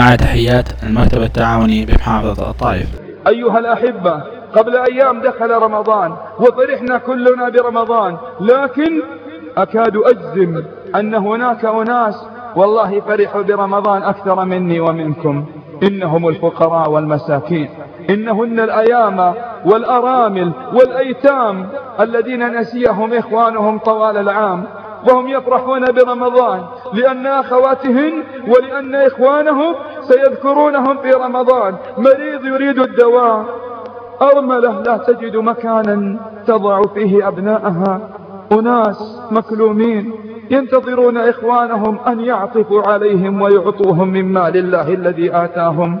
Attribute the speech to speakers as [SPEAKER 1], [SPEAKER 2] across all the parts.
[SPEAKER 1] مع تحيات المكتب التعاوني بمحافظة الطائف.
[SPEAKER 2] أيها الأحبة قبل أيام دخل رمضان وفرحنا كلنا برمضان لكن أكاد أجزم أن هناك أناس والله فرحوا برمضان أكثر مني ومنكم. إنهم الفقراء والمساكين. إنهن الأيام والأرامل والأيتام الذين نسيهم إخوانهم طوال العام وهم يفرحون برمضان لأن أخواتهن ولأن إخوانهم سيذكرونهم في رمضان. مريض يريد الدواء. أرملة لا تجد مكانا تضع فيه أبناءها. أناس مكلومين ينتظرون إخوانهم أن يعطفوا عليهم ويعطوهم من مال الله الذي آتاهم.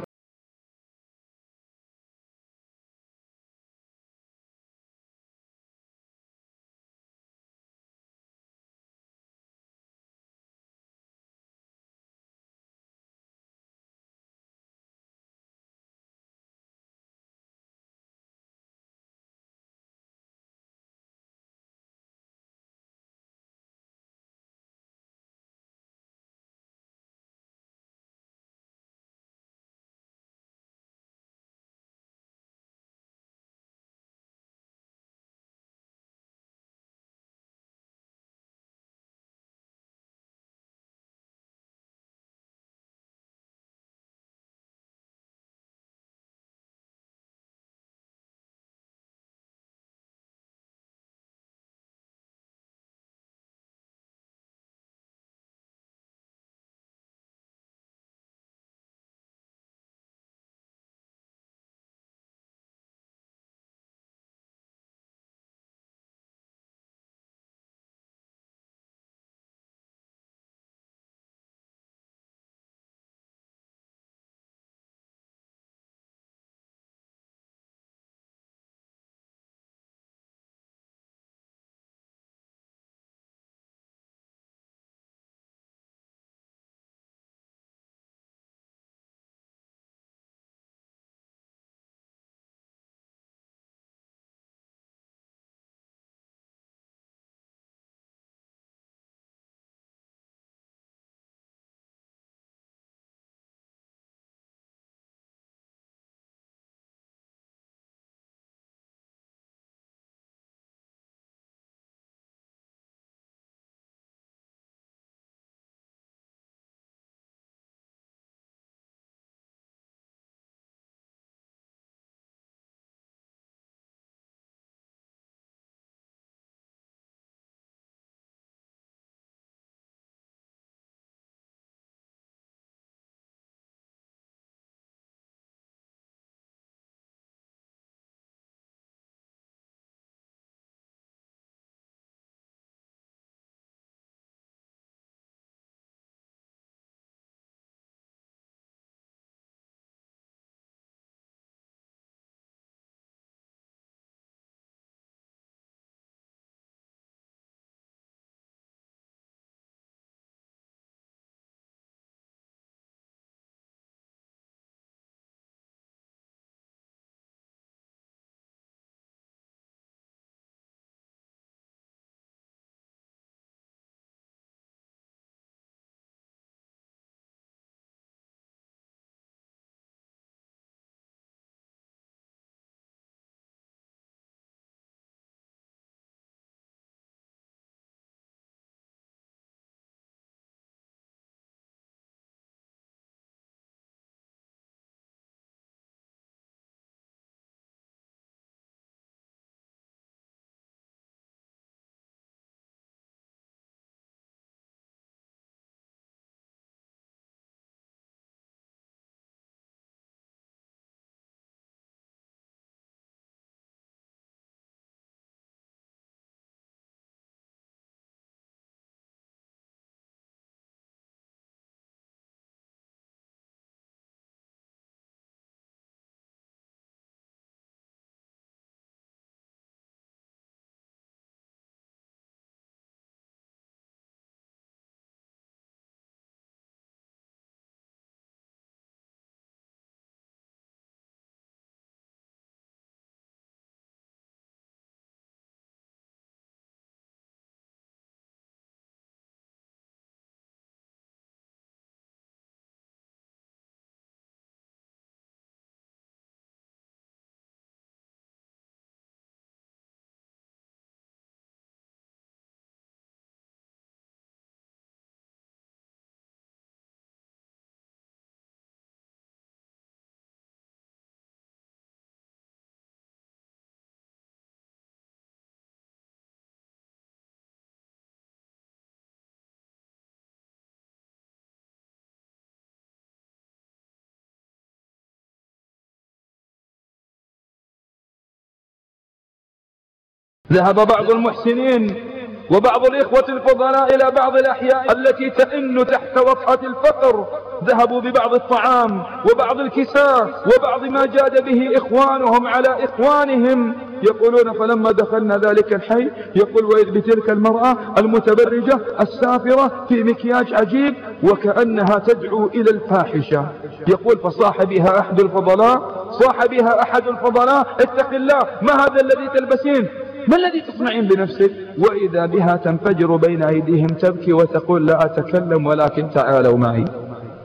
[SPEAKER 2] ذهب بعض المحسنين وبعض الإخوة الفضلاء إلى بعض الأحياء التي تئن تحت وطأة الفقر. ذهبوا ببعض الطعام وبعض الكساء وبعض ما جاد به إخوانهم على إخوانهم. يقولون فلما دخلنا ذلك الحي يقول وإذ بتلك المرأة المتبرجة السافرة في مكياج عجيب وكأنها تدعو إلى الفاحشة. يقول فصاح بها أحد الفضلاء صاح بها أحد الفضلاء اتق الله ما هذا الذي تلبسين؟ ما الذي تصنعين بنفسك؟ وإذا بها تنفجر بين أيديهم تبكي وتقول لا أتكلم ولكن تعالوا معي.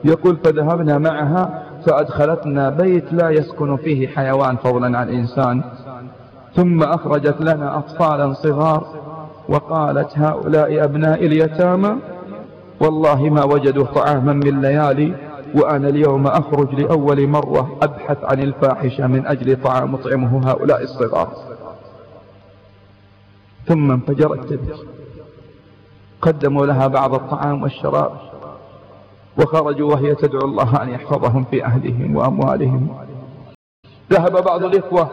[SPEAKER 2] يقول فذهبنا معها فأدخلتنا بيت لا يسكن فيه حيوان فضلا عن إنسان. ثم أخرجت لنا أطفالا صغار وقالت هؤلاء أبناء اليتامى والله ما وجدوا طعاما من ليالي وأنا اليوم أخرج لأول مرة أبحث عن الفاحشة من أجل طعام أطعمه هؤلاء الصغار. ثم انفجرت تبكي قدموا لها بعض الطعام والشراب وخرجوا وهي تدعو الله أن يحفظهم في أهلهم وأموالهم. ذهب بعض الإخوة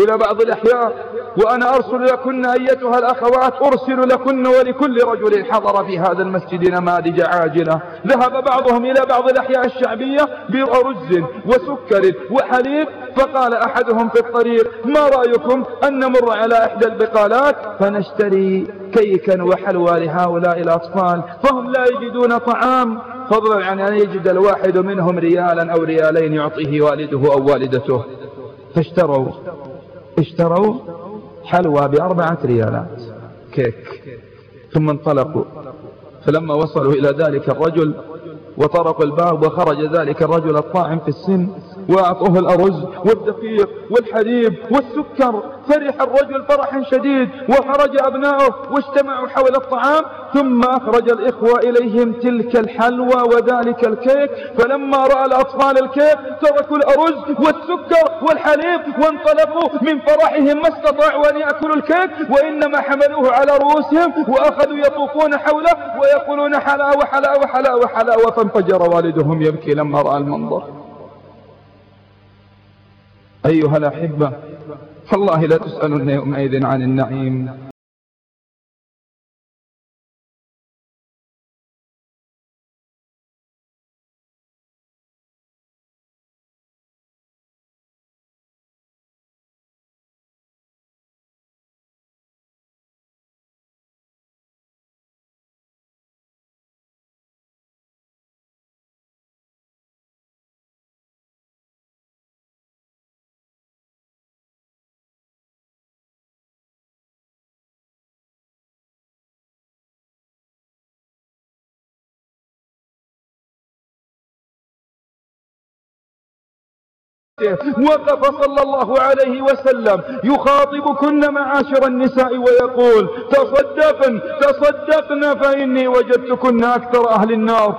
[SPEAKER 2] إلى بعض الأحياء وأنا أرسل لكن أيتها الأخوات أرسل لكن ولكل رجل حضر في هذا المسجد نماذج عاجلة. ذهب بعضهم إلى بعض الأحياء الشعبية برز وسكر وحليب فقال أحدهم في الطريق ما رأيكم أن نمر على إحدى البقالات؟ فنشتري كيكا وحلوى لهؤلاء الأطفال فهم لا يجدون طعام. فضلا عن أن يجد الواحد منهم ريالا أو ريالين يعطيه والده أو والدته. فاشتروا. اشتروا حلوى بأربعة ريالات كيك ثم انطلقوا. فلما وصلوا إلى ذلك الرجل وطرقوا الباب وخرج ذلك الرجل الطاعم في السن وأعطوه الأرز والدقيق والحليب والسكر. فرح الرجل فرحا شديد وخرج أبناؤه واجتمعوا حول الطعام ثم أخرج الإخوة إليهم تلك الحلوى وذلك الكيك. فلما رأى الأطفال الكيك تركوا الأرز والسكر والحليب وانطلقوا من فرحهم ما استطاعوا أن يأكلوا الكيك وإنما حملوه على رؤوسهم وأخذوا يطوفون حوله ويقولون حلاوة حلاوة حلاوة حلاوة. فانفجر والدهم يبكي لما رأى المنظر. أيها الأحبة فالله لا تسألن يومئذ عن النعيم. وقف صلى الله عليه وسلم. يخاطبكن معاشر النساء ويقول تصدقن تصدقن فإني وجدتكن أكثر أهل النار.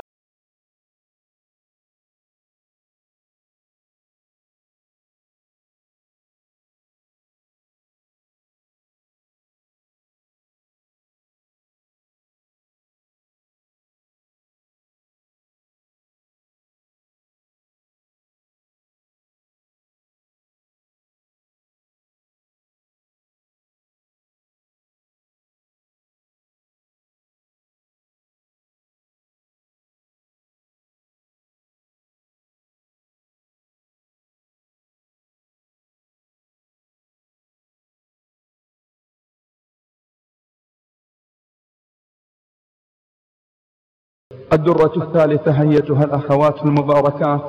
[SPEAKER 2] الدرة الثالثة أيتها الأخوات المباركات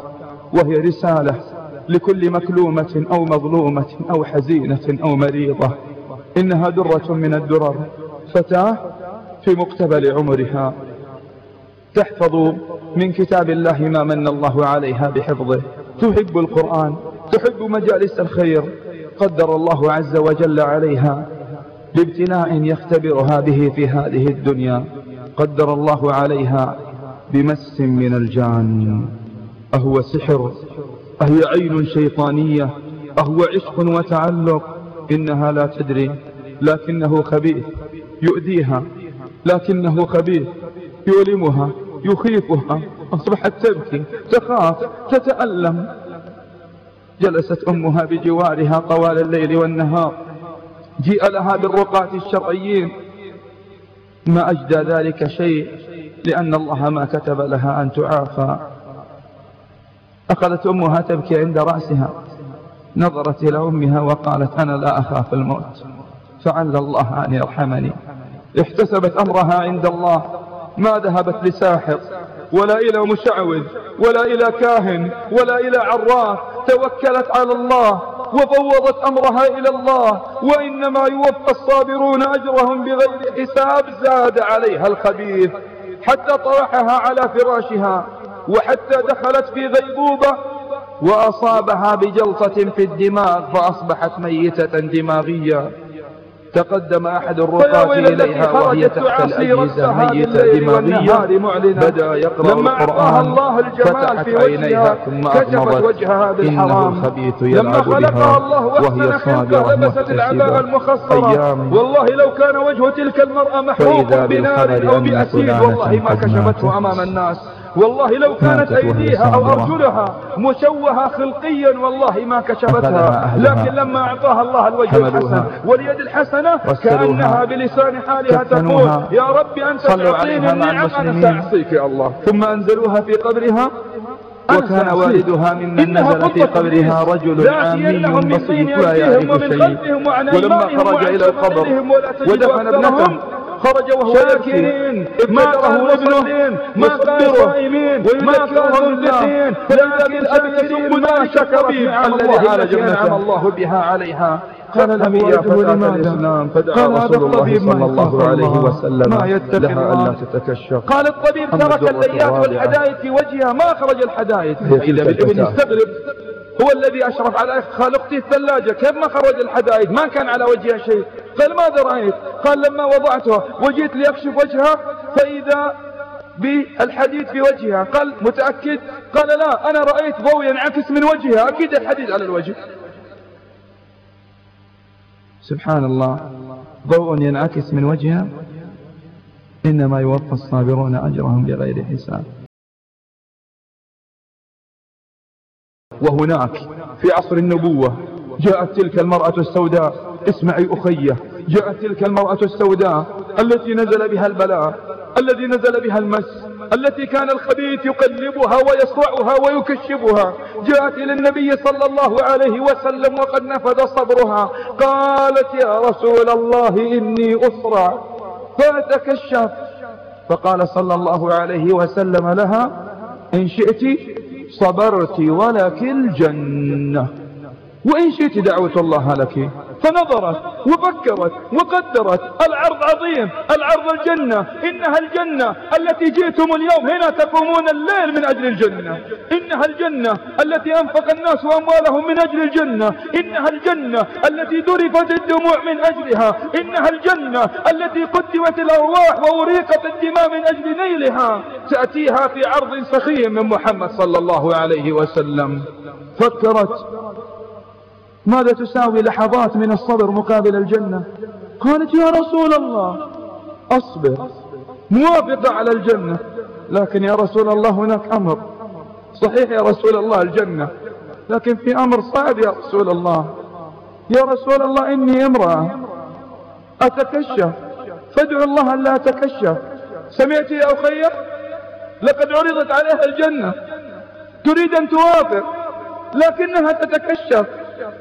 [SPEAKER 2] وهي رسالة لكل مكلومة أو مظلومة أو حزينة أو مريضة. إنها درة من الدرر فتاة في مقتبل عمرها. تحفظ من كتاب الله ما من الله عليها بحفظه. تحب القرآن تحب مجالس الخير. قدر الله عز وجل عليها بابتلاء يختبرها به في هذه الدنيا. قدر الله عليها بمس من الجان. أهو سحر أهي عين شيطانية أهو عشق وتعلق إنها لا تدري لكنه خبيث يؤذيها لكنه خبيث يؤلمها يخيفها أصبحت تبكي تخاف تتألم. جلست أمها بجوارها طوال الليل والنهار جيء لها بالرقاة الشرعيين ما أجدى ذلك شيء لأن الله ما كتب لها أن تعافى. أخذت أمها تبكي عند رأسها نظرت إلى أمها وقالت أنا لا أخاف الموت فعل الله أن يرحمني. احتسبت أمرها عند الله ما ذهبت لساحر ولا إلى مشعوذ ولا إلى كاهن ولا إلى عراف توكلت على الله. وفوضت أمرها إلى الله وإنما يوفى الصابرون أجرهم بغير حساب زاد عليها الخبيث حتى طرحها على فراشها وحتى دخلت في غيبوبة وأصابها بجلطة في الدماغ فأصبحت ميتة دماغية. تقدم أحد الرقاة إليها وهي تحت الأجهزة ميتة دماغية. بدأ يقرأ القرآن الله الجمال في عينيها ثم أغمضت. إنه الخبيث يلعب بها وهي صابرة محتسبة أيام. والله لو كان وجه تلك المرأة محروق بنار أو بأسيد والله ما كشفته أمام الناس. والله لو كانت أيديها أو أرجلها مشوهة خلقيا والله ما كشفتها. لكن لما أعطاها الله الوجه الحسن واليد الحسنة كأنها بلسان حالها تقول يا رب أنت تعطيني النعم أنا سأعصيك يا الله. ثم أنزلوها في قبرها. وكان والدها ممن نزل في قبرها رجل عامي بسيط. لا يعرف شيء ولما خرج إلى القبر ودفن ابنته. خرج وهو شاكرين ما له ابنه ما كانوا صائمين. ما كانوا مدحين لكن الأب يسب ما شكر الذي عالج ابنته الله بها عليها. قال له ولده لماذا؟ فدعا رسول الله صلى الله عليه وسلم. ما لها ألا تتكشف. قال الطبيب ترك الليات والحدائد في وجهها. ما أخرج الحدائد إذا بالابن يستغرب. هو الذي أشرف على خالقته الثلاجة. كيف ما خرج الحدائد؟ ما كان على وجهها شيء. قال ماذا رأيت؟ قال لما وضعتها وجيت ليكشف وجهها فإذا بالحديد في وجهها. قال متأكد؟ قال لا أنا رأيت ضوء ينعكس من وجهها. أكيد الحديد على الوجه. سبحان الله. ضوء ينعكس من وجهها إنما يوفى الصابرون أجرهم بغير حساب. وهناك في عصر النبوة جاءت تلك المرأة السوداء. اسمعي أخية جاءت تلك المرأة السوداء التي نزل بها البلاء الذي نزل بها المس التي كان الخبيث يقلبها ويصرعها ويكشفها. جاءت إلى النبي صلى الله عليه وسلم وقد نفذ صبرها. قالت يا رسول الله إني أسرع. فأتكشف فقال صلى الله عليه وسلم لها إن شئت صبرت ولك الجنة. وإن شئت دعوة الله لك. فنظرت وفكرت وقدرت. العرض عظيم العرض الجنة. إنها الجنة التي جئتم اليوم. هنا تقومون الليل من أجل الجنة. إنها الجنة التي أنفق الناس أموالهم من أجل الجنة. إنها الجنة التي ذرفت الدموع من أجلها. إنها الجنة التي قدمت الأرواح وأريقت الدماء من أجل نيلها. تأتيها في عرض سخيم من محمد صلى الله عليه وسلم. فكرت ماذا تساوي لحظات من الصبر مقابل الجنة؟ قالت يا رسول الله أصبر موافقة على الجنة لكن يا رسول الله هناك أمر. صحيح يا رسول الله الجنة لكن في أمر صعب يا رسول الله. يا رسول الله إني امرأة أتكشف. فادعو الله أن لا أتكشف. سمعت يا أخي؟ لقد عرضت عليها الجنة. تريد أن توافق لكنها تتكشف.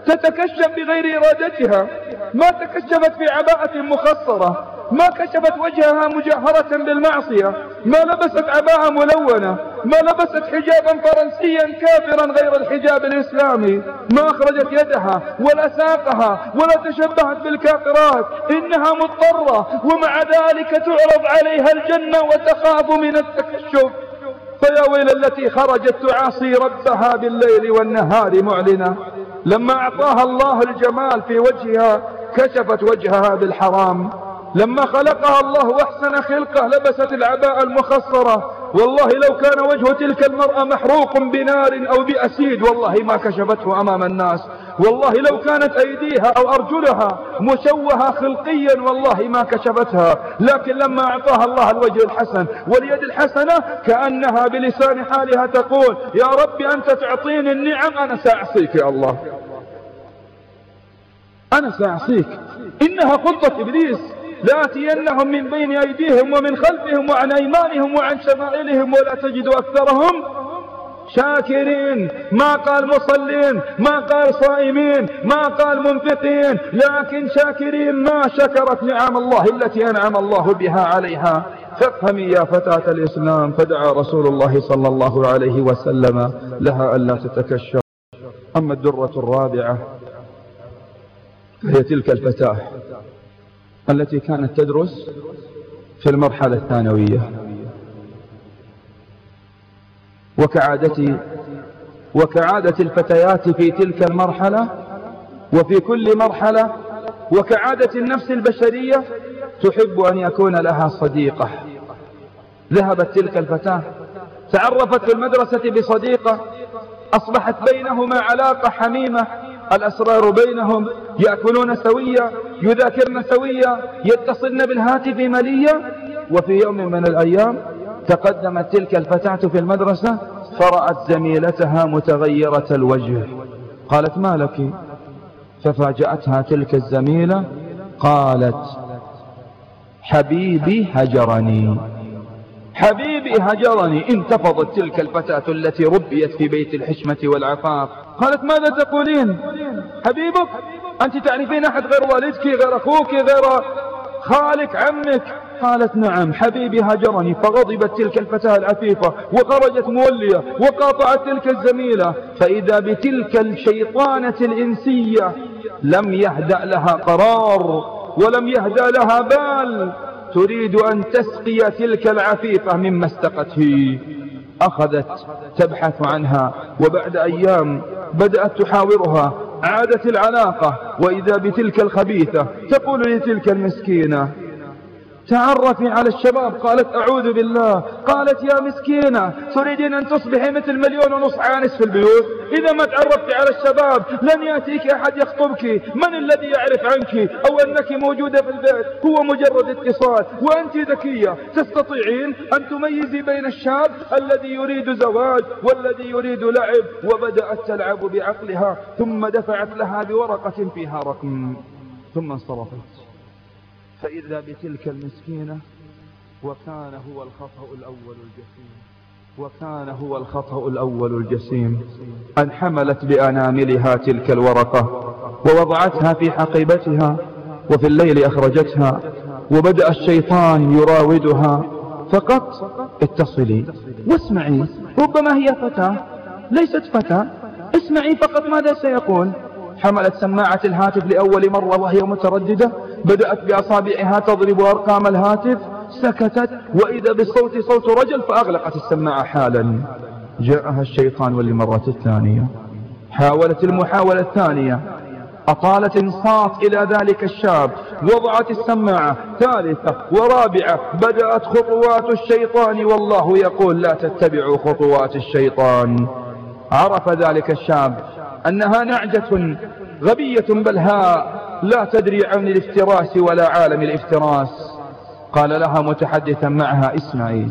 [SPEAKER 2] تتكشف بغير إرادتها. ما تكشفت في عباءة مخصرة. ما كشفت وجهها مجاهرة بالمعصية. ما لبست عباءة ملونة. ما لبست حجابا فرنسيا كافرا غير الحجاب الإسلامي. ما أخرجت يدها ولا ساقها ولا تشبهت بالكافرات. إنها مضطرة ومع ذلك تعرض عليها الجنة وتخاف من التكشف. فيا ويل التي خرجت تعاصي ربها بالليل والنهار معلنة لما أعطاها الله الجمال في وجهها كشفت وجهها بالحرام. لما خلقها الله وأحسن خلقه لبست العباء المخصرة. والله لو كان وجه تلك المرأة محروق بنار أو بأسيد والله ما كشفته أمام الناس. والله لو كانت أيديها أو أرجلها مشوهة خلقيا والله ما كشفتها. لكن لما أعطاها الله الوجه الحسن واليد الحسنة كأنها بلسان حالها تقول يا رب أنت تعطيني النعم أنا سأعصيك يا الله. أنا سأعصيك. إنها خطة إبليس لآتينهم من بين أيديهم ومن خلفهم وعن أيمانهم وعن شمائلهم ولا تجد أكثرهم. شاكرين ما قال مصلين ما قال صائمين ما قال منفقين لكن شاكرين ما شكرت نعم الله التي أنعم الله بها عليها. فافهمي يا فتاة الإسلام فدعا رسول الله صلى الله عليه وسلم لها ألا تتكشف. أما الدرة الرابعة فهي تلك الفتاة التي كانت تدرس في المرحلة الثانوية. وكعادة وكعادة الفتيات في تلك المرحلة وفي كل مرحلة وكعادة النفس البشرية تحب أن يكون لها صديقة. ذهبت تلك الفتاة تعرفت في المدرسة بصديقة أصبحت بينهما علاقة حميمة الأسرار بينهم يأكلون سويا يذاكرن سويا يتصلن بالهاتف مليا وفي يوم من الأيام تقدمت تلك الفتاة في المدرسة فرأت زميلتها متغيرة الوجه. قالت ما لك؟ ففاجأتها تلك الزميلة قالت حبيبي هجرني. حبيبي هجرني! انتفضت تلك الفتاة التي ربيت في بيت الحشمة والعفاف قالت ماذا تقولين؟ حبيبك أنت تعرفين أحد غير والدك غير أخوك غير خالك عمك؟ قالت نعم حبيبي هجرني فغضبت تلك الفتاة العفيفة وخرجت مولية وقاطعت تلك الزميلة فإذا بتلك الشيطانة الإنسية لم يهدأ لها قرار ولم يهدأ لها بال تريد أن تسقي تلك العفيفة مما استقته. أخذت تبحث عنها وبعد أيام بدأت تحاورها عادت العلاقة وإذا بتلك الخبيثة تقول لتلك المسكينة تعرفي على الشباب قالت أعوذ بالله. قالت يا مسكينة تريدين أن تصبحي مثل مليون ونص عانس في البيوت؟ إذا ما تعرفتي على الشباب لن يأتيك أحد يخطبك. من الذي يعرف عنك؟ أو أنك موجودة في البيت؟ هو مجرد اتصال. وأنت ذكية. تستطيعين أن تميزي بين الشاب الذي يريد زواج والذي يريد لعب؟ وبدأت تلعب بعقلها ثم دفعت لها بورقة فيها رقم. ثم انصرفت. فإذا بتلك المسكينة وكان هو الخطأ الأول الجسيم وكان هو الخطأ الأول الجسيم. أن حملت بأناملها تلك الورقة ووضعتها في حقيبتها وفي الليل أخرجتها وبدأ الشيطان يراودها. فقط اتصلي واسمعي ربما هي فتاة ليست فتاة. اسمعي فقط ماذا سيقول. حملت سماعة الهاتف لأول مرة وهي مترددة. بدأت بأصابعها تضرب أرقام الهاتف سكتت وإذا بالصوت صوت رجل فأغلقت السماعة حالا. جاءها الشيطان وللمرة الثانية. حاولت المحاولة الثانية. أطالت إنصات إلى ذلك الشاب. وضعت السماعة ثالثة ورابعة. بدأت خطوات الشيطان. والله يقول لا تتبعوا خطوات الشيطان. عرف ذلك الشاب أنها نعجة غبية بلهاء لا تدري عن الافتراس ولا عالم الافتراس. قال لها متحدثا معها اسمعي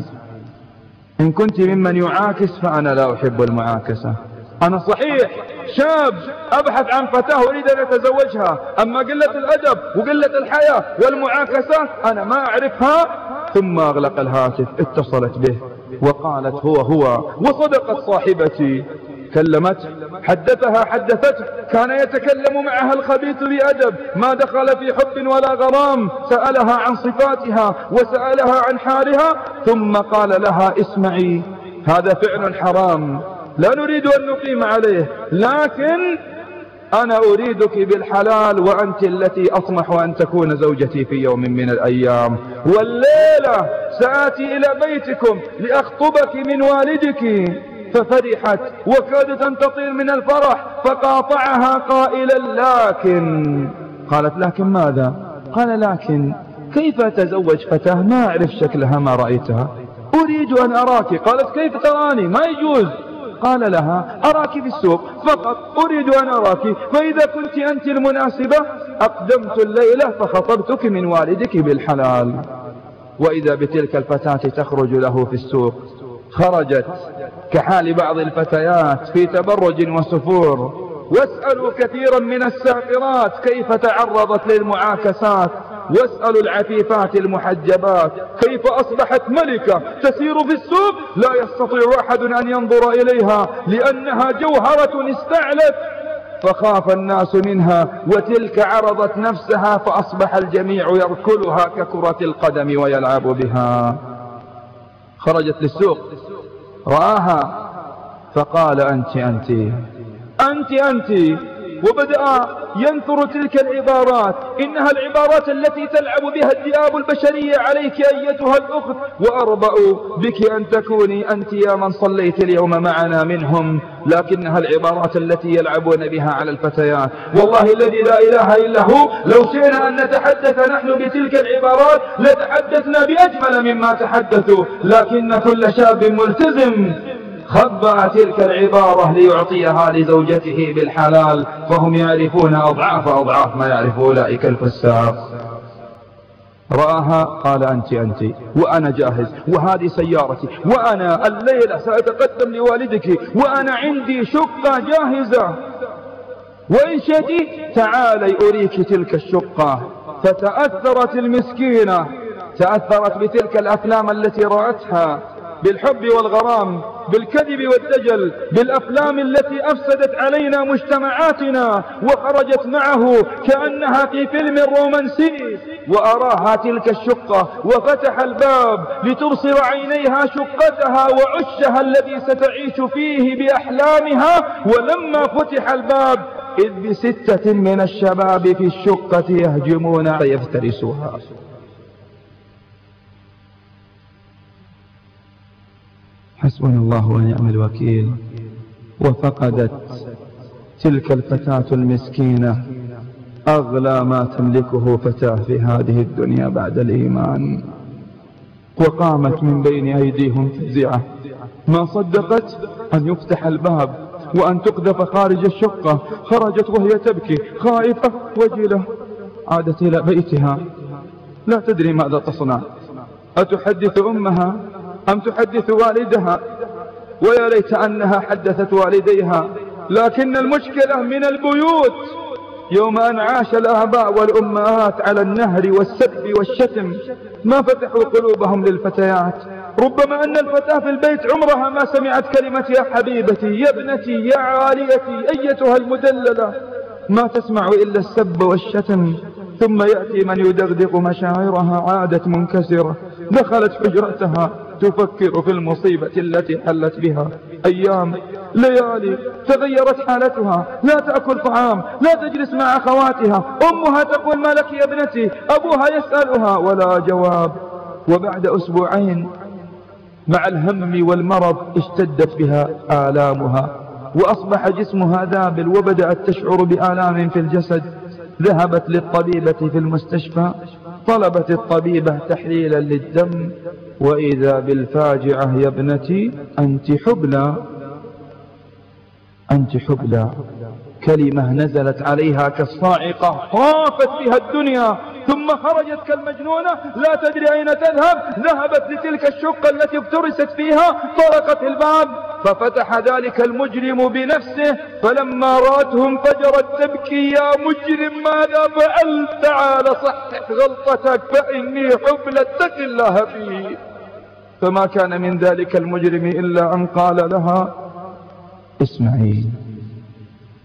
[SPEAKER 2] إن كنت ممن يعاكس فأنا لا أحب المعاكسة. أنا صحيح شاب أبحث عن فتاة أريد أن أتزوجها. أما قلة الأدب وقلة الحياة والمعاكسة أنا ما أعرفها. ثم أغلق الهاتف اتصلت به وقالت هو هو وصدقت صاحبتي. كلمته حدثها حدثته كان يتكلم معها الخبيث بأدب. ما دخل في حب ولا غرام. سألها عن صفاتها وسألها عن حالها ثم قال لها اسمعي هذا فعل حرام. لا نريد أن نقيم عليه لكن أنا أريدك بالحلال وأنت التي أطمح أن تكون زوجتي في يوم من الأيام. والليلة سآتي إلى بيتكم لأخطبك من والدك. ففرحت وكادت أن تطير من الفرح فقاطعها قائلا لكن قالت لكن ماذا؟ قال لكن كيف أتزوج فتاة؟ ما أعرف شكلها ما رأيتها. أريد أن أراك. قالت كيف تراني؟ ما يجوز. قال لها أراك في السوق فقط أريد أن أراك فإذا كنت أنت المناسبة أقدمت الليلة فخطبتك من والدك بالحلال. وإذا بتلك الفتاة تخرج له في السوق خرجت كحال بعض الفتيات في تبرج وسفور. واسألوا كثيرا من الساقرات كيف تعرضت للمعاكسات. واسألوا العفيفات المحجبات كيف أصبحت ملكة تسير في السوق. لا يستطيع أحد أن ينظر إليها لأنها جوهرة استعلت. فخاف الناس منها وتلك عرضت نفسها فأصبح الجميع يركلها ككرة القدم ويلعب بها. خرجت للسوق. رآها فقال أنت أنت أنت أنت وبدأ ينثر تلك العبارات. إنها العبارات التي تلعب بها الذئاب البشرية عليك أيتها الأخت. وأربأ بك أن تكوني أنت يا من صليت اليوم معنا منهم. لكنها العبارات التي يلعبون بها على الفتيات. والله الذي لا إله إلا هو. لو شئنا أن نتحدث نحن بتلك العبارات لتحدثنا بأجمل مما تحدثوا. لكن كل شاب ملتزم. خبأ تلك العبارة ليعطيها لزوجته بالحلال فهم يعرفون أضعاف أضعاف ما يعرف أولئك الفساق. رآها قال أنت أنت وأنا جاهز وهذه سيارتي وأنا الليلة سأتقدم لوالدك وأنا عندي شقة جاهزة. وإن شئت تعالي أريك تلك الشقة. فتأثرت المسكينة تأثرت بتلك الأفلام التي رأتها. بالحب والغرام بالكذب والدجل بالأفلام التي أفسدت علينا مجتمعاتنا وخرجت معه كأنها في فيلم رومانسي. وأراها تلك الشقة وفتح الباب لتبصر عينيها شقتها وعشها الذي ستعيش فيه بأحلامها. ولما فتح الباب إذ بستة من الشباب في الشقة يهجمون. فيفترسوها حسبنا الله ونعم الوكيل. وفقدت تلك الفتاة المسكينة أغلى ما تملكه فتاة في هذه الدنيا بعد الإيمان. وقامت من بين أيديهم فزعة ما صدقت أن يفتح الباب وأن تقذف خارج الشقة. خرجت وهي تبكي خائفة وجلة عادت إلى بيتها. لا تدري ماذا تصنع. أتحدث أمها؟ أم تحدث والدها؟ ويا ليت أنها حدثت والديها. لكن المشكلة من البيوت. يوم أن عاش الآباء والأمهات على النهر والسب والشتم ما فتحوا قلوبهم للفتيات. ربما أن الفتاة في البيت عمرها ما سمعت كلمة يا حبيبتي يا ابنتي يا عاليتي أيتها المدللة. ما تسمع إلا السب والشتم. ثم يأتي من يدغدغ مشاعرها عادت منكسرة. دخلت حجرتها تفكر في المصيبة التي حلت بها. أيام ليالي تغيرت حالتها. لا تأكل طعام لا تجلس مع أخواتها. أمها تقول ما لك يا ابنتي؟ أبوها يسألها ولا جواب. وبعد أسبوعين مع الهم والمرض اشتدت بها آلامها. وأصبح جسمها ذابل وبدأت تشعر بآلام في الجسد. ذهبت للطبيبة في المستشفى طلبت الطبيبة تحليلا للدم وإذا بالفاجعة يا ابنتي أنت حبلى أنت حبلى. كلمة نزلت عليها كالصاعقة طافت بها الدنيا. ثم خرجت كالمجنونة لا تدري أين تذهب. ذهبت لتلك الشقة التي افترست فيها طرقت الباب. ففتح ذلك المجرم بنفسه فلما رأته انفجرت تبكي يا مجرم ماذا فعلت تعال صحح غلطتك؟ فإني حبل اتق الله فيه فما كان من ذلك المجرم إلا أن قال لها اسمعي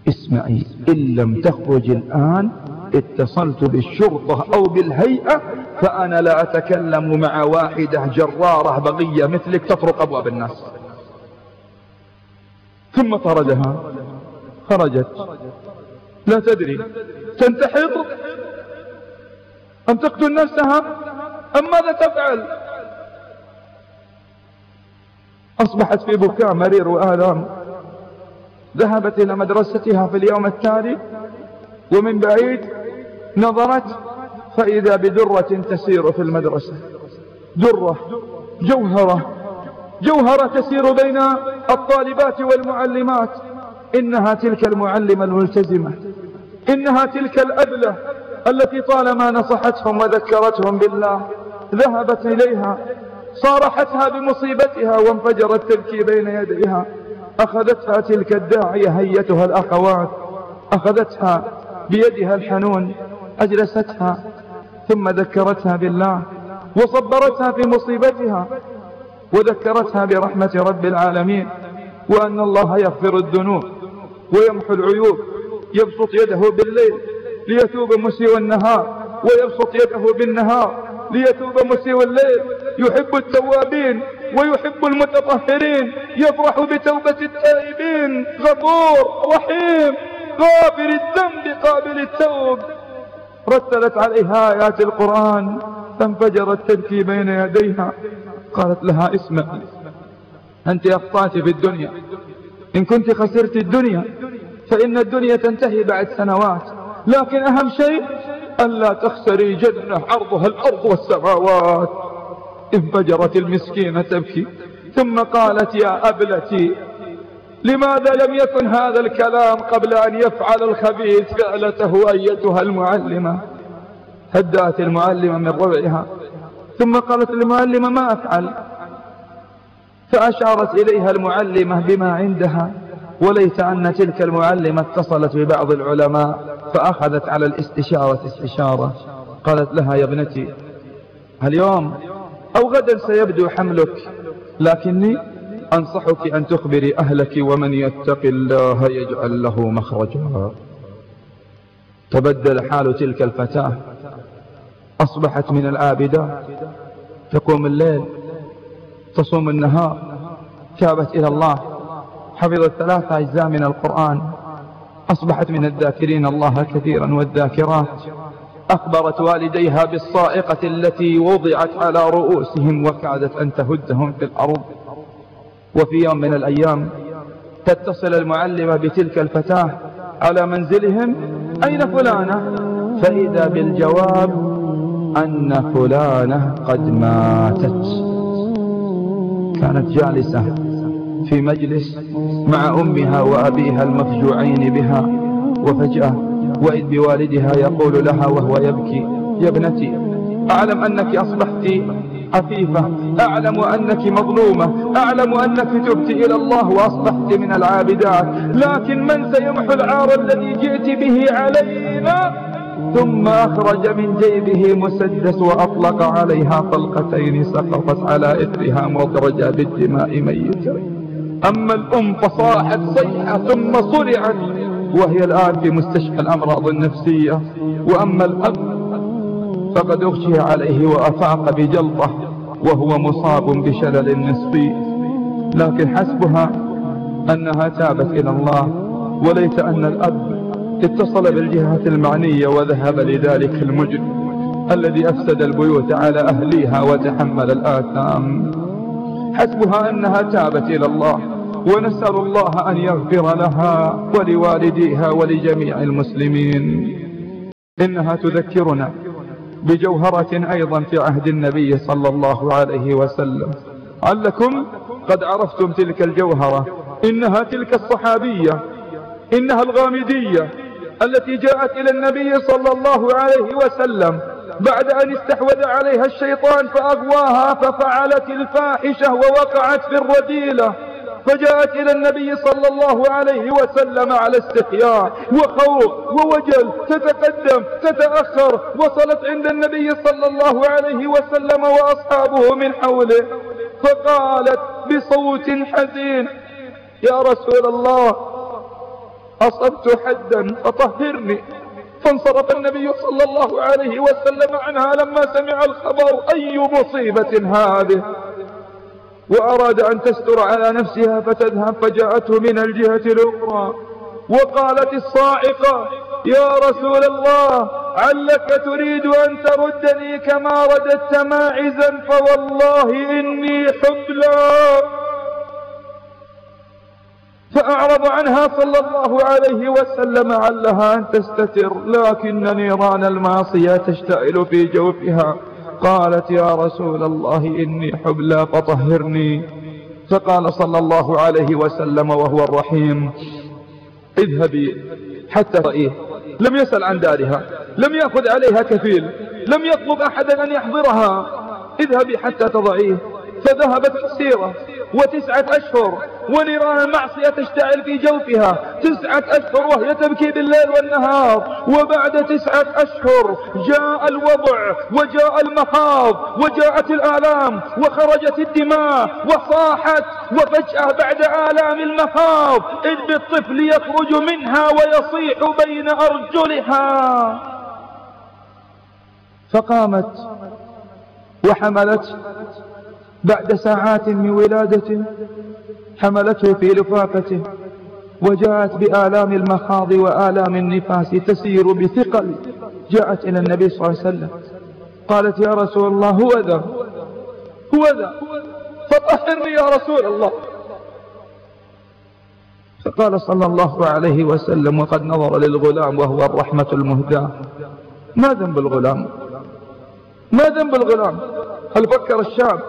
[SPEAKER 2] اسمعي إن لم تخرج الآن اتصلت بالشرطة أو بالهيئة فأنا لا أتكلم مع واحدة جرارة بغية مثلك تطرق أبواب الناس. ثم طردها خرجت. لا تدري. تنتحر؟ أم تقتل نفسها؟ أم ماذا تفعل؟ أصبحت في بكاء مرير وآلام. ذهبت إلى مدرستها في اليوم التالي ومن بعيد نظرت فإذا بدرة تسير في المدرسة. درة جوهرة. جوهرة تسير بين الطالبات والمعلمات. إنها تلك المعلمة الملتزمة. إنها تلك الأبلة التي طالما نصحتهم وذكرتهم بالله ذهبت إليها صارحتها بمصيبتها وانفجرت تبكي بين يديها. أخذتها تلك الداعية هيتها الأخوات. أخذتها بيدها الحنون. أجلستها ثم ذكرتها بالله وصبرتها في مصيبتها وذكرتها برحمة رب العالمين وأن الله يغفر الذنوب ويمحو العيوب يبسط يده بالليل ليتوب مسيء النهار ويبسط يده بالنهار ليتوب مسيء الليل. يحب التوابين ويحب المتطهرين يفرح بتوبة التائبين. غفور رحيم غافر الذنب قابل التوب. رتلت عليها آيات القرآن فانفجرت تبكي بين يديها. قالت لها اسمعي أنت أخطأت في الدنيا. إن كنت خسرت الدنيا فإن الدنيا تنتهي بعد سنوات. لكن أهم شيء ألا تخسري جنة عرضها الأرض والسماوات. انفجرت المسكينة تبكي ثم قالت يا أبلتي لماذا لم يكن هذا الكلام قبل أن يفعل الخبيث فعلته أيتها المعلمة؟ هدأت المعلمة من روعها ثم قالت المعلمة ما أفعل؟ فأشارت إليها المعلمة بما عندها. وليت أن تلك المعلمة اتصلت ببعض العلماء فأخذت على الاستشارة استشارة. قالت لها يا ابنتي اليوم أو غدا سيبدو حملك لكني أنصحك أن تخبري أهلك ومن يتق الله يجعل له مخرجا. تبدل حال تلك الفتاة. أصبحت من العابدات تقوم الليل. تصوم النهار. تابت إلى الله. حفظت ثلاثة أجزاء من القرآن. أصبحت من الذاكرين الله كثيرا والذاكرات. أخبرت والديها بالصائقة التي وضعت على رؤوسهم وكادت أن تهدهم في الأرض. وفي يوم من الأيام تتصل المعلمة بتلك الفتاة على منزلهم أين فلانة؟ فإذا بالجواب أن فلانة قد ماتت. كانت جالسة في مجلس مع أمها وأبيها المفجوعين بها وفجأة وإذ بوالدها يقول لها وهو يبكي يا ابنتي أعلم أنك أصبحت عفيفة. أعلم أنك مظلومة. أعلم أنك تبت إلى الله وأصبحت من العابدات. لكن من سيمحو العار الذي جئت به علينا؟ ثم أخرج من جيبه مسدس وأطلق عليها طلقتين سقطت على إثرها مدرجة بالدماء ميتة. أما الأم فصاحت صيحة ثم صرعت وهي الآن في مستشفى الأمراض النفسية. وأما الأب فقد أغشي عليه وأفاق بجلطة وهو مصاب بشلل نصفي لكن حسبها أنها تابت إلى الله وليت أن الأب اتصل بالجهات المعنية وذهب لذلك المجرم الذي أفسد البيوت على أهليها وتحمل الآثام. حسبها أنها تابت إلى الله ونسأل الله أن يغفر لها ولوالديها ولجميع المسلمين. إنها تذكرنا بجوهرة أيضا في عهد النبي صلى الله عليه وسلم. علكم قد عرفتم تلك الجوهرة. إنها تلك الصحابية. إنها الغامدية التي جاءت إلى النبي صلى الله عليه وسلم بعد أن استحوذ عليها الشيطان فأغواها ففعلت الفاحشة ووقعت في الرذيلة. فجاءت إلى النبي صلى الله عليه وسلم على استحياء وخوف ووجل تتقدم تتأخر وصلت عند النبي صلى الله عليه وسلم وأصحابه من حوله فقالت بصوت حزين يا رسول الله أصبت حدا فطهرني فانصرف النبي صلى الله عليه وسلم عنها لما سمع الخبر أي مصيبة هذه؟ وأراد أن تستر على نفسها فتذهب فجاءته من الجهة الأخرى وقالت الصاعقة يا رسول الله علك تريد أن تردني كما رددت ماعزا فوالله إني حبلى. فأعرض عنها صلى الله عليه وسلم علها أن تستتر لكن نيران المعصية تشتعل في جوفها. قالت يا رسول الله إني حبلى فطهرني. فقال صلى الله عليه وسلم وهو الرحيم اذهبي حتى رأيه. لم يسأل عن دارها لم يأخذ عليها كفيل لم يطلب أحدا أن يحضرها. اذهبي حتى تضعيه. فذهبت السيرة وتسعة أشهر ونيران المعصية تشتعل في جوفها. تسعة أشهر وهي تبكي بالليل والنهار. وبعد تسعة أشهر جاء الوضع وجاء المخاض وجاءت الآلام وخرجت الدماء وصاحت وفجأة بعد آلام المخاض إذ بالطفل يخرج منها ويصيح بين أرجلها. فقامت وحملت بعد ساعات من ولادته حملته في لفافته وجاءت بآلام المخاض وآلام النفاس تسير بثقل جاءت إلى النبي صلى الله عليه وسلم قالت يا رسول الله هو ذا هو ذا فطهرني يا رسول الله. فقال صلى الله عليه وسلم وقد نظر للغلام وهو الرحمة المهداة ما ذنب الغلام؟ ما ذنب الغلام؟ هل فكر الشاب؟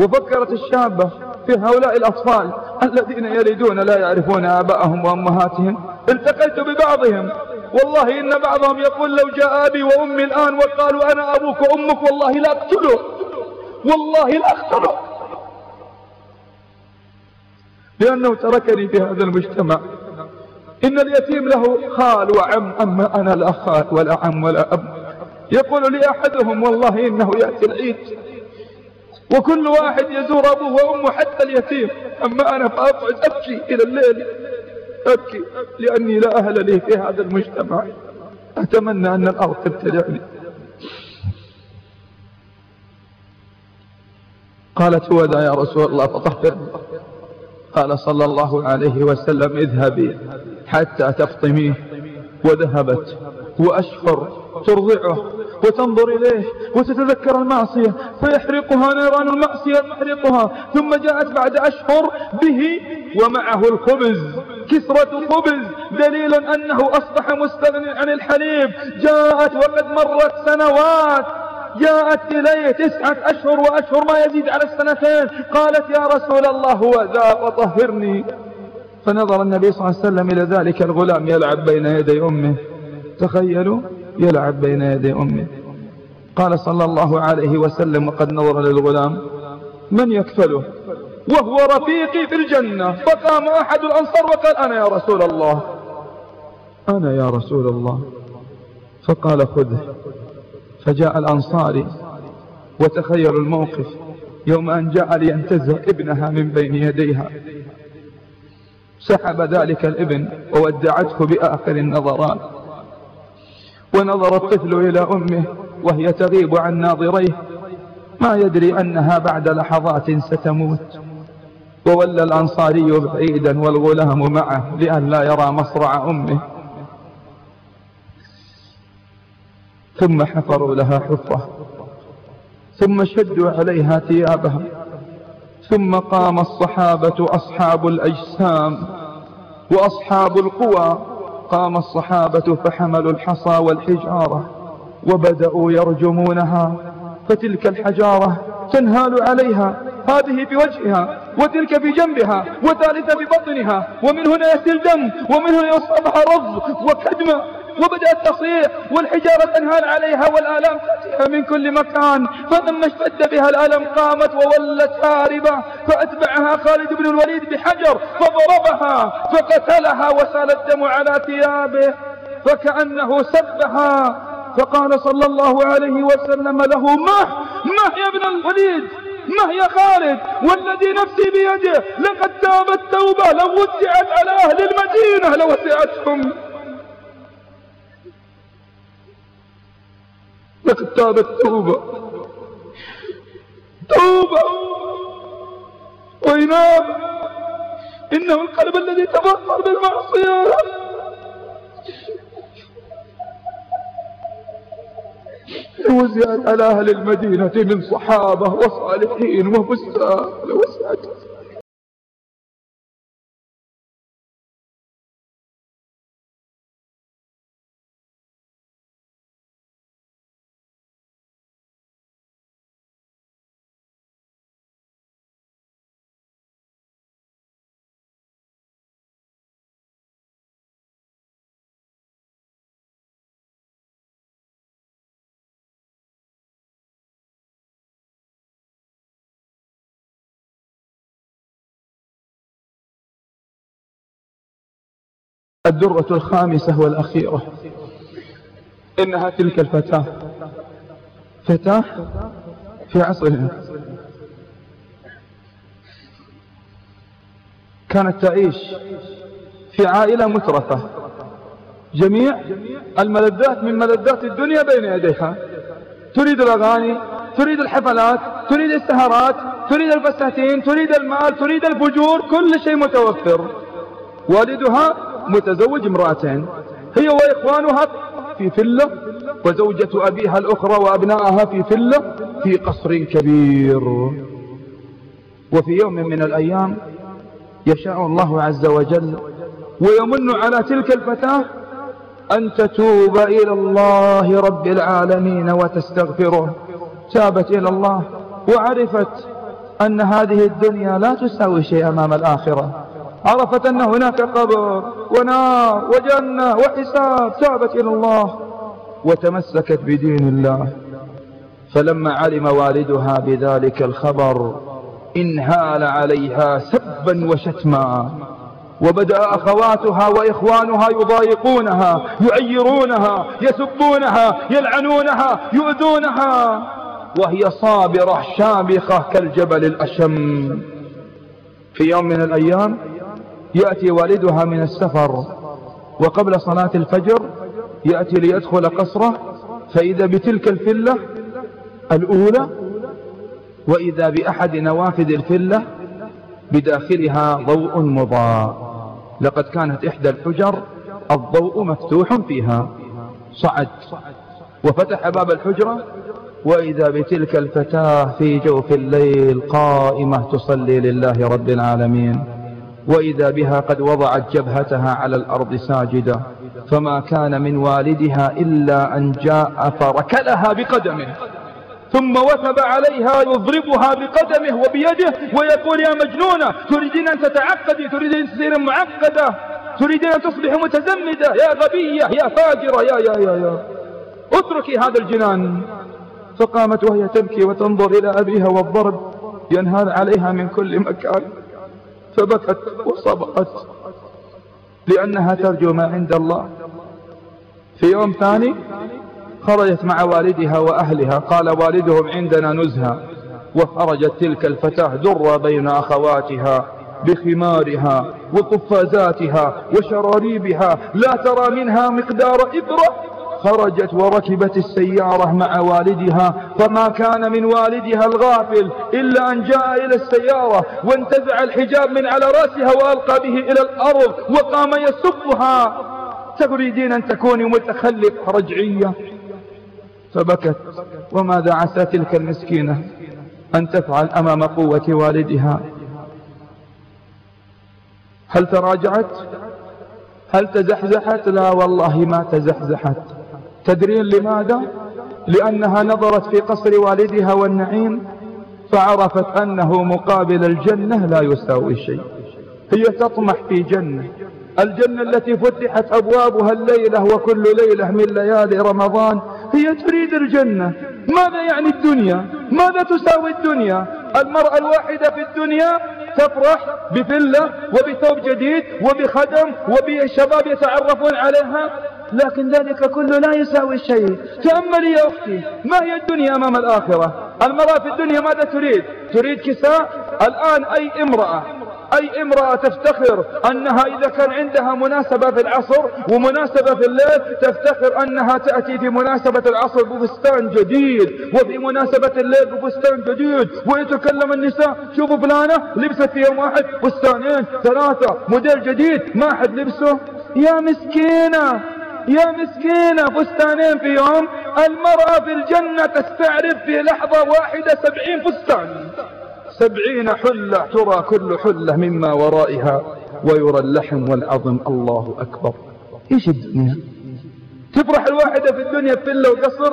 [SPEAKER 2] وفكرت الشابة في هؤلاء الأطفال الذين يريدون لا يعرفون آباءهم وأمهاتهم. التقيت ببعضهم. والله إن بعضهم يقول لو جاء أبي وأمي الآن وقالوا أنا أبوك وأمك والله لا أقتله. والله لا أقتله. لأنه تركني في هذا المجتمع. إن اليتيم له خال وعم أما أنا لا خال ولا عم ولا أب. يقول لي أحدهم والله إنه يأتي العيد. وكل واحد يزور أبوه وأمه حتى اليتيم. أما أنا فأقعد أبكي إلى الليل. أبكي لأني لا أهل لي في هذا المجتمع. أتمنى أن الأرض تبتلعني. قالت هو ذا يا رسول الله فطهرني قال صلى الله عليه وسلم اذهبي حتى تفطميه وذهبت. وأشفر ترضعه. وتنظر إليه وتتذكر المعصية فيحرقها نيران المعصية تحرقها. ثم جاءت بعد أشهر به ومعه الخبز كسرة خبز دليل أنه أصبح مستغني عن الحليب. جاءت وقد مرت سنوات جاءت إليه تسعة أشهر وأشهر ما يزيد على السنتين. قالت يا رسول الله هو ذا فطهرني فنظر النبي صلى الله عليه وسلم إلى ذلك الغلام يلعب بين يدي أمه. تخيلوا يلعب بين يدي أمه قال صلى الله عليه وسلم وقد نظر للغلام من يكفله؟ وهو رفيقي في الجنة. فقام أحد الأنصار وقال أنا يا رسول الله. أنا يا رسول الله. فقال خذه. فجاء الأنصاري وتخيلوا الموقف. يوم أن جاء لينتزع ابنها من بين يديها سحب ذلك الابن وودعته بآخر النظرات. ونظر الطفل إلى أمه وهي تغيب عن ناظريه. ما يدري أنها بعد لحظات ستموت. وولى الأنصاري بعيدا والغلام معه لأن لا يرى مصرع أمه. ثم حفروا لها حفرة. ثم شدوا عليها ثيابها. ثم قام الصحابة أصحاب الأجسام وأصحاب القوى قام الصحابة فحملوا الحصى والحجارة وبدأوا يرجمونها فتلك الحجارة تنهال عليها هذه بوجهها وتلك بجنبها وثالثة ببطنها ومن هنا يأتي الدم ومن هنا يصابها رض وكدمة. وبدأت تصيح والحجارة تنهال عليها والآلام تأتيها من كل مكان. فلما اشتد بها الألم قامت وولت هاربة فأتبعها خالد بن الوليد بحجر فضربها فقتلها وسال الدم على ثيابه فكأنه سبها. فقال صلى الله عليه وسلم له مه مه يا ابن الوليد؟ مه يا خالد؟ والذي نفسي بيده لقد تابت توبة لو وسعت على أهل المدينة لوسعتهم. لقد تابت توبة. توبة. وإنابة إنه القلب الذي تبطل بالمعصية. وزعت على أهل المدينة من صحابة وصالحين وفسان لوسعت الدرة الخامسة والأخيرة. إنها تلك الفتاة. فتاة في عصرنا كانت تعيش في عائلة مترفة. جميع الملذات من ملذات الدنيا بين يديها. تريد الأغاني تريد الحفلات تريد السهرات تريد الفساتين تريد المال تريد الفجور كل شيء متوفر. والدها متزوج امرأتين هي وإخوانها في فلة وزوجة أبيها الأخرى وأبنائها في فلة في قصر كبير. وفي يوم من الأيام يشاء الله عز وجل ويمن على تلك الفتاة أن تتوب إلى الله رب العالمين وتستغفره. تابت إلى الله وعرفت أن هذه الدنيا لا تساوي شيء أمام الآخرة. عرفت أن هناك قبر ونار وجنة وحساب تابت إلى الله وتمسكت بدين الله. فلما علم والدها بذلك الخبر انهال عليها سبا وشتما. وبدأ أخواتها وإخوانها يضايقونها يعيرونها يسبونها يلعنونها يؤذونها. وهي صابرة شامخة كالجبل الأشم. في يوم من الأيام يأتي والدها من السفر وقبل صلاة الفجر يأتي ليدخل قصره فإذا بتلك الفلة الأولى وإذا بأحد نوافذ الفلة بداخلها ضوء مضاء. لقد كانت إحدى الحجر الضوء مفتوح فيها. صعد. وفتح باب الحجرة وإذا بتلك الفتاة في جوف الليل قائمة تصلي لله رب العالمين. وإذا بها قد وضعت جبهتها على الأرض ساجدة فما كان من والدها إلا أن جاء فركلها بقدمه. ثم وثب عليها يضربها بقدمه وبيده ويقول يا مجنونة تريدين أن تتعقدي تريدين أن تصير معقدة تريدين أن تصبح متزمدة يا غبية يا فاجرة يا يا يا يا. اتركي هذا الجنان. فقامت وهي تبكي وتنظر إلى أبيها والضرب ينهال عليها من كل مكان. فبكت وصبرت لأنها ترجو ما عند الله. في يوم ثاني خرجت مع والدها وأهلها قال والدهم عندنا نزهة. وخرجت تلك الفتاة در بين أخواتها بخمارها وقفازاتها وشراريبها. لا ترى منها مقدار إبرة. خرجت وركبت السيارة مع والدها فما كان من والدها الغافل إلا أن جاء إلى السيارة وانتزع الحجاب من على رأسها وألقى به إلى الأرض وقام يسبها تريدين أن تكوني متخلفة رجعية؟ فبكت. وماذا عسى تلك المسكينة؟ أن تفعل أمام قوة والدها. هل تراجعت؟ هل تزحزحت؟ لا والله ما تزحزحت. تدرين لماذا؟ لأنها نظرت في قصر والدها والنعيم فعرفت أنه مقابل الجنة لا يساوي شيء. هي تطمح في جنة. الجنة التي فتحت أبوابها الليلة وكل ليلة من ليالي رمضان هي تريد الجنة. ماذا يعني الدنيا؟ ماذا تساوي الدنيا؟ المرأة الواحدة في الدنيا تفرح بفلة وبثوب جديد وبخدم وبشباب يتعرفون عليها. لكن ذلك كله لا يساوي شيء. تأملي يا أختي ما هي الدنيا أمام الآخرة؟ المرأة في الدنيا ماذا تريد؟ تريد كساء؟ الآن أي امرأة أي امرأة تفتخر أنها إذا كان عندها مناسبة في العصر ومناسبة في الليل تفتخر أنها تأتي في مناسبة العصر بفستان جديد وفي مناسبة الليل بفستان جديد. ويتكلم النساء شوفوا فلانة لبست في يوم واحد فستانين ثلاثة موديل جديد ما حد لبسه؟ يا مسكينة! يا مسكينة فستانين في يوم المرأة في الجنة تستعرف في لحظة واحدة سبعين فستان. سبعين حلة ترى كل حلة مما ورائها ويرى اللحم والعظم الله أكبر. إيش الدنيا تفرح الواحدة في الدنيا بفلة وقصر؟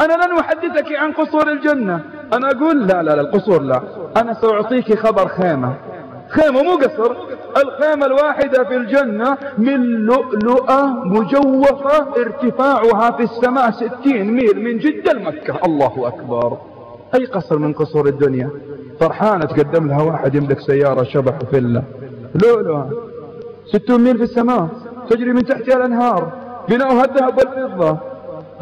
[SPEAKER 2] أنا لن أحدثك عن قصور الجنة. أنا أقول لا لا لا القصور لا. أنا سأعطيك خبر خيمة. خيمة مو قصر. الخيمة الواحدة في الجنة من لؤلؤة مجوفة ارتفاعها في السماء ستين ميل من جدة لمكة الله أكبر. أي قصر من قصور الدنيا؟ فرحانة تقدم لها واحد يملك سيارة شبح وفلة لؤلؤة ستون ميل في السماء. تجري من تحتها الأنهار. بناؤها الذهب والفضة.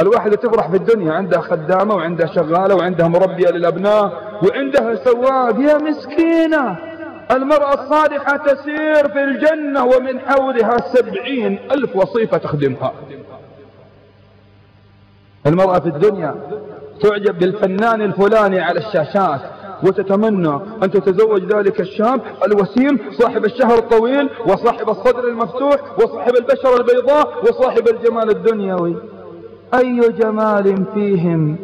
[SPEAKER 2] الواحدة تفرح في الدنيا عندها خدامة وعندها شغالة وعندها مربية للأبناء وعندها سواق يا مسكينة! المرأة الصالحة تسير في الجنة ومن حولها سبعين ألف وصيفة تخدمها. المرأة في الدنيا تعجب بالفنان الفلاني على الشاشات وتتمنى أن تتزوج ذلك الشاب الوسيم صاحب الشهر الطويل وصاحب الصدر المفتوح وصاحب البشرة البيضاء وصاحب الجمال الدنيوي. أي جمال فيهم؟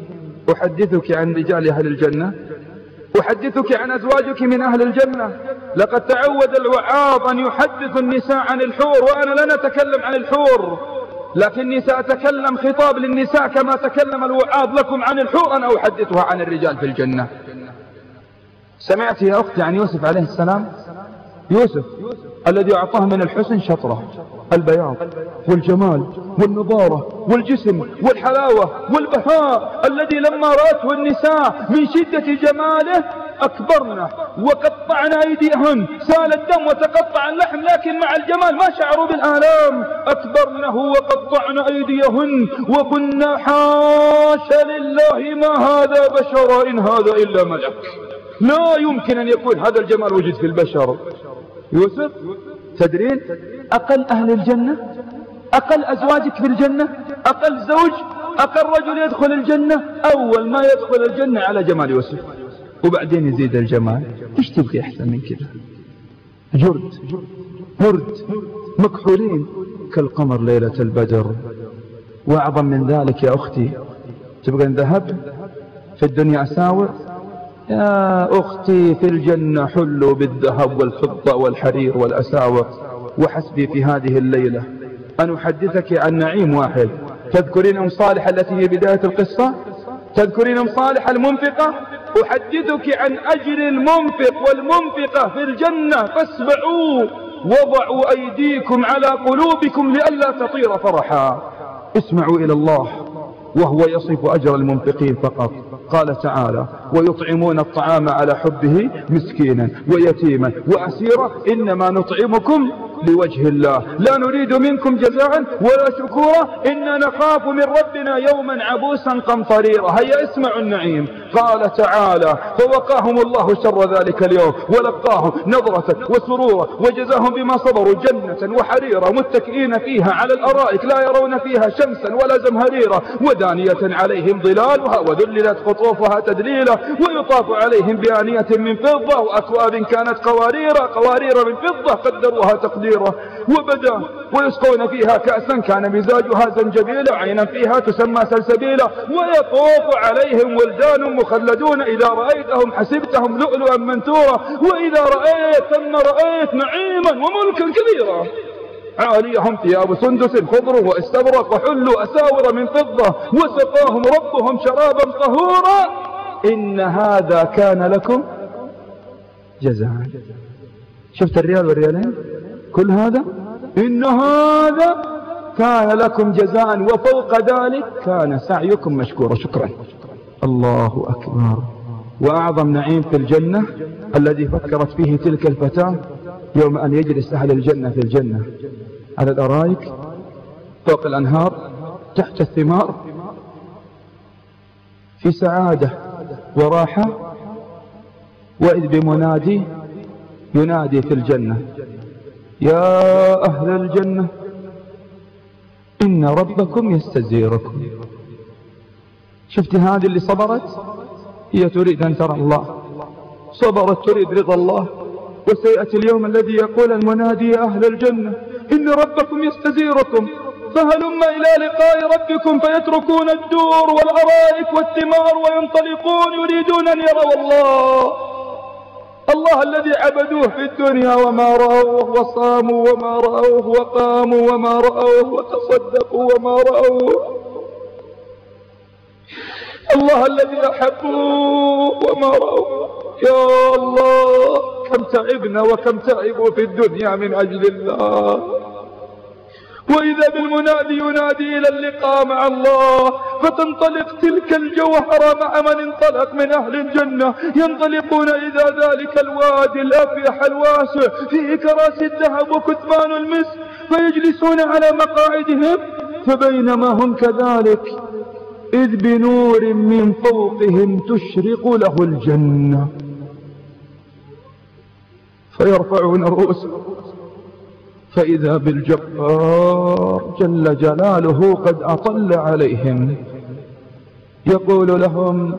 [SPEAKER 2] أحدثك عن رجال أهل الجنة؟ أحدثك عن أزواجك من أهل الجنة. لقد تعود الوعاظ أن يحدث النساء عن الحور وأنا لا نتكلم عن الحور. لكني سأتكلم خطاب للنساء كما تكلم الوعاظ لكم عن الحور. أنا أحدثها عن الرجال في الجنة. سمعت يا أختي عن يوسف عليه السلام؟ يوسف الذي أعطاه من الحسن شطرة. البياض والجمال والنضارة والجسم والحلاوة والبهاء الذي لما رأته النساء من شدة جماله أكبرنا وقطعنا أيديهن سال الدم وتقطع اللحم لكن مع الجمال ما شعروا بالآلام. أكبرنه وقطعنا أيديهن وقلنا حاشا لله ما هذا بشر إن هذا إلا ملك. لا يمكن أن يكون هذا الجمال وجد في البشر. يوسف؟ تدرين؟ أقل أهل الجنة؟ أقل أزواجك في الجنة أقل زوج؟ أقل رجل يدخل الجنة؟ أول ما يدخل الجنة على جمال يوسف. وبعدين يزيد الجمال. إيش تبغي أحسن من كذا؟ جرد. هرد مكحولين. كالقمر ليلة البدر. وأعظم من ذلك يا أختي. تبغى ذهب؟ في الدنيا أساور؟ يا أختي في الجنة حلوا بالذهب والفضة والحرير والأساور. وحسبي في هذه الليلة. أن أحدثك عن نعيم واحد. تذكرين أم صالح التي هي بداية القصة؟ تذكرين أم صالح المنفقة؟ أحدثك عن أجر المنفق والمنفقة في الجنة. فاسمعوا وضعوا أيديكم على قلوبكم لئلا تطير فرحا. اسمعوا إلى الله وهو يصف أجر المنفقين فقط. قال تعالى ويطعمون الطعام على حبه مسكينا ويتيما وأسيرا. إنما نطعمكم لوجه الله. لا نريد منكم جزاء ولا شكورا. إنا نخاف من ربنا يوما عبوسا قمطريرا. هيا اسمعوا النعيم. قال تعالى فوقاهم الله شر ذلك اليوم ولقاهم نظرة وسرورا وجزاهم بما صبروا جنة وحريرا متكئين فيها على الأرائك لا يرون فيها شمسا ولا زمهريرا ودانية عليهم ظلالها وذللت قطوفها تدليلا ويطاف عليهم بآنية من فضة وأكواب كانت قواريرا قوارير من فضة قدروها تقديرا وبدا ويسقون فيها كأسا كان مزاجها زنجبيلا عينا فيها تسمى سلسبيلا. ويطوف عليهم ولدان مخلدون إذا رأيتهم حسبتهم لؤلؤا منثورا. وإذا رأيت ثم رأيت نعيما وملكا كبيرا. عاليهم ثياب سندس خضر واستبرق وحلوا أساور من فضة. وسقاهم ربهم شرابا طهورا. إن هذا كان لكم جزاء. شفت الريال والريالين؟ كل هذا؟ إن هذا كان لكم جزاء وفوق ذلك كان سعيكم مشكورا. شكرا. الله أكبر. وأعظم نعيم في الجنة الذي فكرت فيه تلك الفتاة يوم أن يجلس أهل الجنة في الجنة. على الأرائك فوق الأنهار تحت الثمار في سعادة وراحة وإذ بمنادي ينادي في الجنة يا أهل الجنة إن ربكم يستزيركم. شفت هذه اللي صبرت؟ هي تريد أن ترى الله. صبرت تريد رضا الله. وسيأتي اليوم الذي يقول المنادي يا أهل الجنة إن ربكم يستزيركم. فهلم إلى لقاء ربكم فيتركون الدور والأرائك والثمار وينطلقون يريدون أن يروا الله؟ الله الذي عبدوه في الدنيا وما رأوه وصاموا وما رأوه وقاموا وما رأوه وتصدقوا وما رأوه. الله الذي أحبوه وما رأوه. يا الله كم تعبنا وكم تعبوا في الدنيا من أجل الله. وإذا بالمنادي ينادي إلى اللقاء مع الله فتنطلق تلك الجوهرة مع من انطلق من أهل الجنة. ينطلقون إلى ذلك الوادي الأفيح الواسع فيه كراسي الذهب وكتمان المسك فيجلسون على مقاعدهم فبينما هم كذلك إذ بنور من فوقهم تشرق له الجنة. فيرفعون رؤوسهم فإذا بالجبار جل جلاله قد أطل عليهم. يقول لهم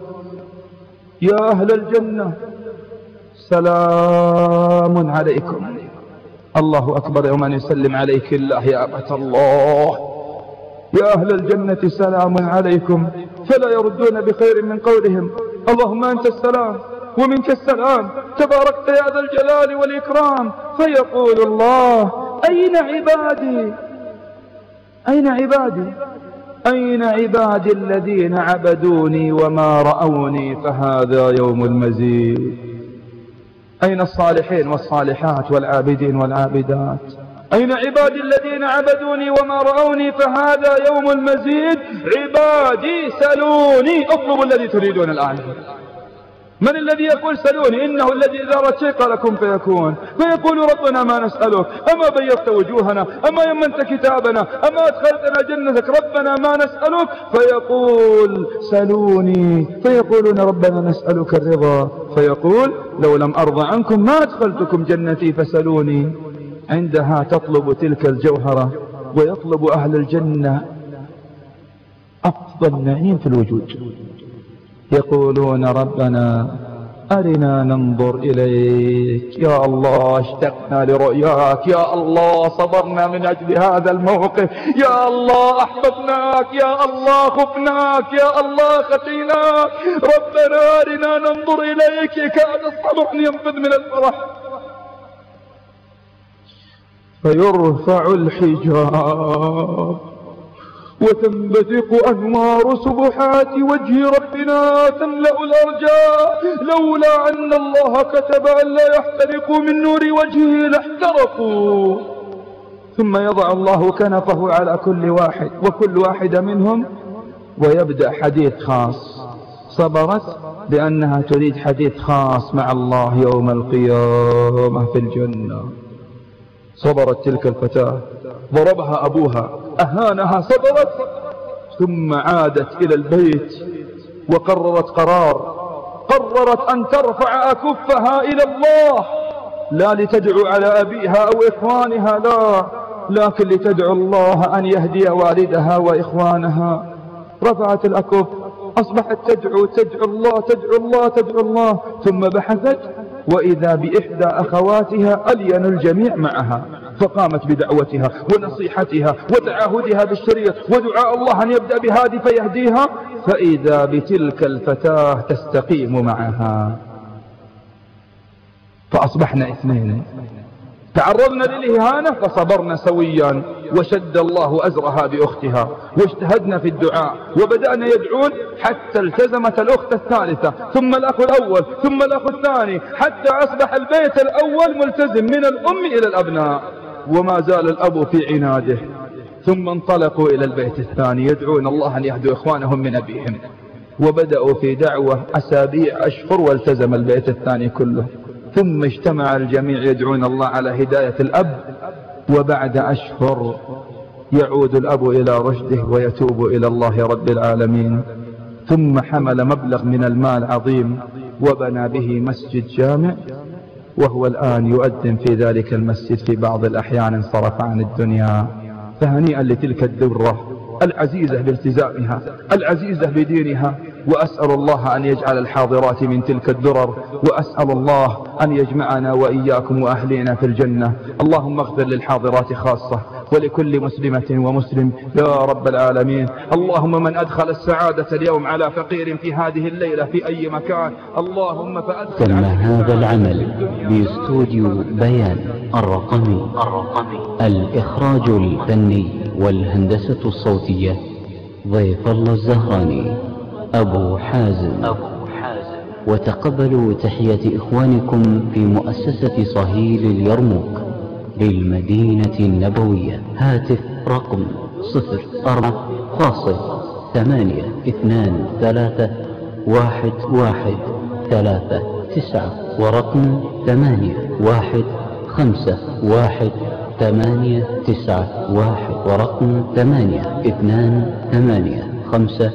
[SPEAKER 2] يا أهل الجنة سلام عليكم. الله أكبر يوم أن يسلم عليك الله يا أبت الله. يا أهل الجنة سلام عليكم. فلا يردون بخير من قولهم. اللهم أنت السلام ومنك السلام. تباركت يا ذا الجلال والإكرام. فيقول الله أين عبادي؟ أين عبادي؟ أين عبادي الذين عبدوني وما رأوني فهذا يوم المزيد؟ أين الصالحين والصالحات والعابدين والعابدات؟ أين عبادي الذين عبدوني وما رأوني فهذا يوم المزيد؟ عبادي سلوني اطلبوا الذي تريدون الآن. من الذي يقول سلوني إنه الذي إذا أردت شيء قال كن فيكون. فيقول ربنا ما نسألك. أما بيضت وجوهنا؟ أما يمنت كتابنا؟ أما أدخلتنا جنتك؟ ربنا ما نسألك. فيقول سلوني فيقولون ربنا نسألك الرضا. فيقول لو لم أرضى عنكم ما أدخلتكم جنتي فسلوني عندها تطلب تلك الجوهرة ويطلب أهل الجنة أفضل نعيم في الوجود. يقولون ربنا أرنا ننظر إليك. يا الله اشتقنا لرؤياك. يا الله صبرنا من أجل هذا الموقف. يا الله أحببناك. يا الله خفناك. يا الله خشيناك ربنا أرنا ننظر إليك. كاد الصبح ينفذ من الفرح. فيرفع الحجاب. وتنبثق أنوار سبحات وجه ربنا تملأ الأرجاء لولا أن الله كتب أن لا يحترقوا من نور وجهه لاحترقوا. ثم يضع الله كنفه على كل واحد وكل واحدة منهم ويبدأ حديث خاص. صبرت لأنها تريد حديث خاص مع الله يوم القيامة في الجنة. صبرت تلك الفتاة ضربها أبوها. أهانها صبرت ثم عادت إلى البيت وقررت قرار. قررت أن ترفع أكفها إلى الله لا لتدعو على أبيها أو إخوانها لا لكن لتدعو الله أن يهدي والدها وإخوانها. رفعت الأكف أصبحت تدعو تدعو الله تدعو الله تدعو الله ثم بحثت وإذا بإحدى أخواتها ألين الجميع معها. فقامت بدعوتها ونصيحتها وتعاهدها بالشريط ودعاء الله أن يبدأ بهذه فيهديها فإذا بتلك الفتاة تستقيم معها. فأصبحنا اثنين. تعرضنا للإهانة فصبرنا سويا وشد الله أزرها بأختها واجتهدنا في الدعاء وبدأنا يدعون حتى التزمت الأخت الثالثة ثم الأخ الأول ثم الأخ الثاني حتى أصبح البيت الأول ملتزم من الأم إلى الأبناء. وما زال الأب في عناده. ثم انطلقوا إلى البيت الثاني يدعون الله أن يهدوا إخوانهم من أبيهم. وبدأوا في دعوة أسابيع أشهر والتزم البيت الثاني كله. ثم اجتمع الجميع يدعون الله على هداية الأب. وبعد أشهر يعود الأب إلى رشده ويتوب إلى الله رب العالمين. ثم حمل مبلغ من المال عظيم وبنى به مسجد جامع. وهو الآن يؤذن في ذلك المسجد في بعض الأحيان انصرف عن الدنيا. فهنيئا لتلك الدرة العزيزة بالتزامها العزيزة بدينها. وأسأل الله أن يجعل الحاضرات من تلك الدرر. وأسأل الله أن يجمعنا وإياكم وأهلنا في الجنة. اللهم اغفر للحاضرات خاصة. ولكل مسلمة ومسلم. يا رب العالمين. اللهم من أدخل السعادة اليوم على فقير في هذه الليلة في أي مكان اللهم فأدخل
[SPEAKER 3] تم هذا العمل باستوديو بيان الرقمي. الرقمي الإخراج الفني والهندسة الصوتية ضيف الله الزهراني أبو حازم أبو حازم. وتقبلوا تحية إخوانكم في مؤسسة صهيل اليرموك. بالمدينة النبوية. هاتف رقم صفر أربعة فاصل ثمانية اثنان ثلاثة واحد واحد ثلاثة تسعة ورقم ثمانية واحد خمسة واحد ثمانية تسعة واحد ورقم ثمانية اثنان ثمانية خمسة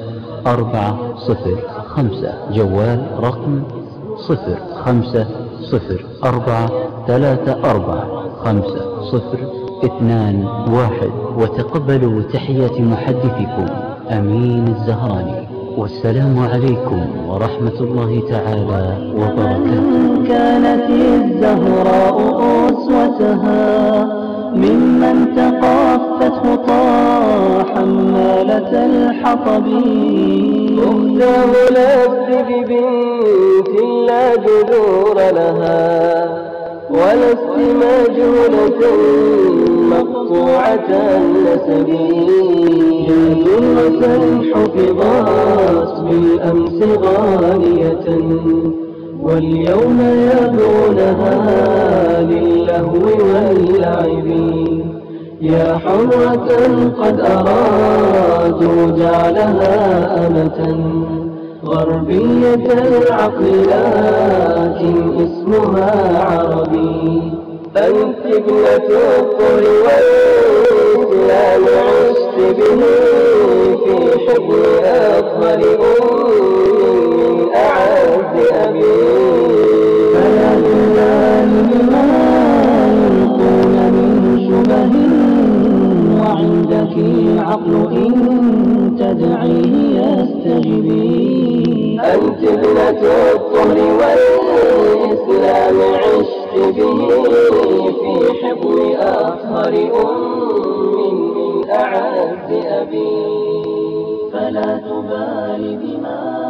[SPEAKER 3] أربعة صفر خمسة. جوال رقم صفر خمسة صفر أربعة ثلاثة أربعة. خمسة صفر اثنان واحد. وتقبلوا تحية محدثكم أمين الزهراني. والسلام عليكم ورحمة الله تعالى وبركاته.
[SPEAKER 4] كانت الزهراء أسوتها ممن تقفت خطى حمالة الحطب.
[SPEAKER 5] أختاه لست ببنت لا جذور لها. ولست مجهولة مقطوعة النسب يا درة حفظت بالأمس غالية واليوم يبغونها للهو واللعب. يا حرة قد أرادوا جعلها أمة. غربية العقل لكن اسمها عربي. أنت ابنة الطر والإسلام عشت به في حضن أطهر أم من أعز أبي.
[SPEAKER 4] فلا تبال بما يلقون من شبه وعندك العقل إن تدعيه يستجبي
[SPEAKER 5] أنت ابنة الطهر والإسلام عشت به في حضن أطهر أم من أعز أبي
[SPEAKER 4] فلا تبال بما